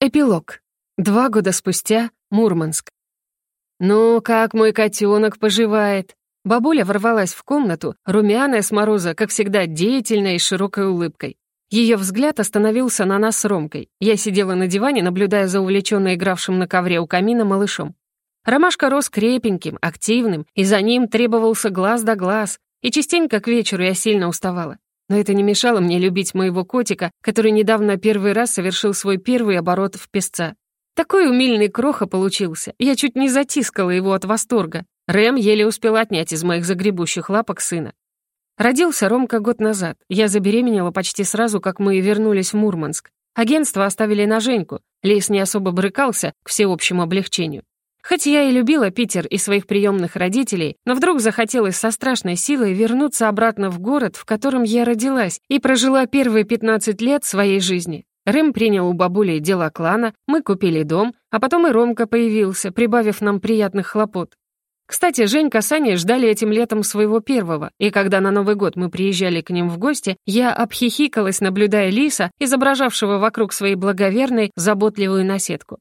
Эпилог. Два года спустя. Мурманск. «Ну, как мой котенок поживает?» Бабуля ворвалась в комнату, румяная с мороза, как всегда, деятельная и широкой улыбкой. Ее взгляд остановился на нас с Ромкой. Я сидела на диване, наблюдая за увлеченно игравшим на ковре у камина малышом. Ромашка рос крепеньким, активным, и за ним требовался глаз да глаз, и частенько к вечеру я сильно уставала. Но это не мешало мне любить моего котика, который недавно первый раз совершил свой первый оборот в песца. Такой умильный кроха получился, я чуть не затискала его от восторга. Рэм еле успел отнять из моих загребущих лапок сына. Родился Ромка год назад. Я забеременела почти сразу, как мы вернулись в Мурманск. Агентство оставили на Женьку. Лейс не особо брыкался к всеобщему облегчению. Хоть я и любила Питер и своих приемных родителей, но вдруг захотелось со страшной силой вернуться обратно в город, в котором я родилась и прожила первые 15 лет своей жизни. Рэм принял у бабули дела клана, мы купили дом, а потом и Ромка появился, прибавив нам приятных хлопот. Кстати, Женька с Аней ждали этим летом своего первого, и когда на Новый год мы приезжали к ним в гости, я обхихикалась, наблюдая Лиса, изображавшего вокруг своей благоверной заботливую наседку.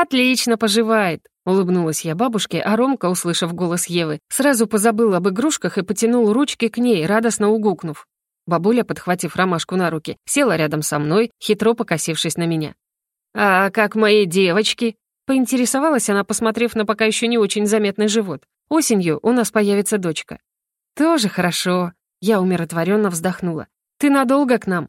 «Отлично поживает», Улыбнулась я бабушке, а Ромка, услышав голос Евы, сразу позабыл об игрушках и потянул ручки к ней, радостно угукнув. Бабуля, подхватив ромашку на руки, села рядом со мной, хитро покосившись на меня. «А как мои девочки?» Поинтересовалась она, посмотрев на пока еще не очень заметный живот. «Осенью у нас появится дочка». «Тоже хорошо», — я умиротворенно вздохнула. «Ты надолго к нам?»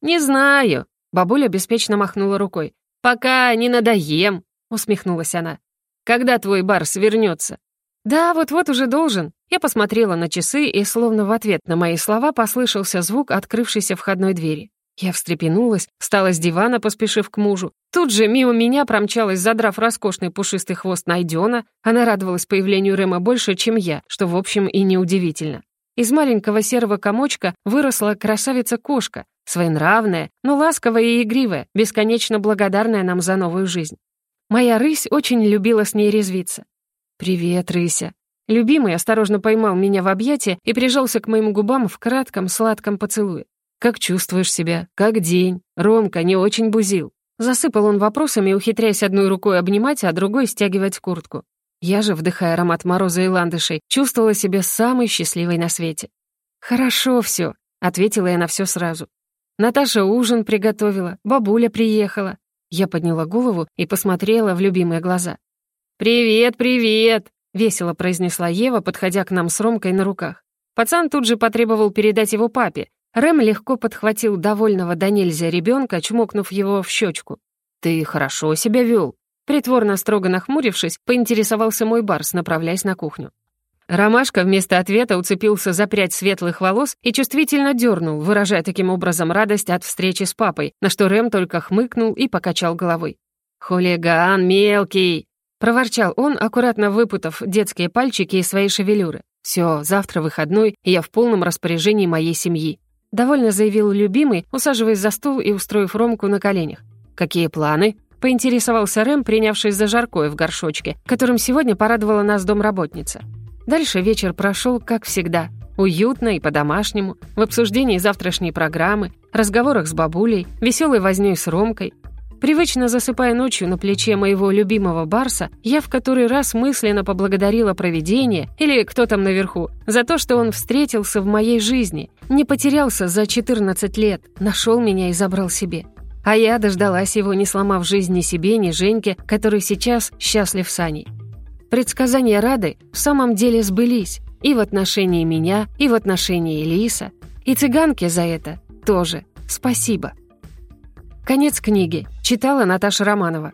«Не знаю», — бабуля беспечно махнула рукой. «Пока не надоем», — усмехнулась она. Когда твой Барс вернется?» «Да, вот-вот уже должен». Я посмотрела на часы, и словно в ответ на мои слова послышался звук открывшейся входной двери. Я встрепенулась, встала с дивана, поспешив к мужу. Тут же мимо меня промчалась, задрав роскошный пушистый хвост Найдена. Она радовалась появлению Рема больше, чем я, что, в общем, и неудивительно. Из маленького серого комочка выросла красавица-кошка, своенравная, но ласковая и игривая, бесконечно благодарная нам за новую жизнь. Моя рысь очень любила с ней резвиться. «Привет, рыся». Любимый осторожно поймал меня в объятия и прижался к моим губам в кратком сладком поцелуе. «Как чувствуешь себя? Как день? Ромка не очень бузил». Засыпал он вопросами, ухитряясь одной рукой обнимать, а другой стягивать куртку. Я же, вдыхая аромат мороза и ландышей, чувствовала себя самой счастливой на свете. «Хорошо все», — ответила я на все сразу. Наташа ужин приготовила, бабуля приехала. Я подняла голову и посмотрела в любимые глаза. «Привет, привет!» — весело произнесла Ева, подходя к нам с Ромкой на руках. Пацан тут же потребовал передать его папе. Рэм легко подхватил довольного до ребенка, чмокнув его в щечку. «Ты хорошо себя вел?» Притворно строго нахмурившись, поинтересовался мой барс, направляясь на кухню. Ромашка вместо ответа уцепился за прядь светлых волос и чувствительно дернул, выражая таким образом радость от встречи с папой, на что Рэм только хмыкнул и покачал головой. «Хулиган мелкий!» — проворчал он, аккуратно выпутав детские пальчики из своей шевелюры. «Все, завтра выходной, и я в полном распоряжении моей семьи», — довольно заявил любимый, усаживаясь за стул и устроив Ромку на коленях. «Какие планы?» — поинтересовался Рэм, принявшись за жаркое в горшочке, которым сегодня порадовала нас домработница. Дальше вечер прошел, как всегда, уютно и по-домашнему, в обсуждении завтрашней программы, разговорах с бабулей, веселой вознёй с Ромкой. Привычно засыпая ночью на плече моего любимого Барса, я в который раз мысленно поблагодарила провидение, или кто там наверху, за то, что он встретился в моей жизни, не потерялся за 14 лет, нашел меня и забрал себе. А я дождалась его, не сломав жизнь ни себе, ни Женьке, который сейчас счастлив с Аней. Предсказания Рады в самом деле сбылись и в отношении меня, и в отношении Элиса, и цыганке за это тоже спасибо. Конец книги. Читала Наташа Романова.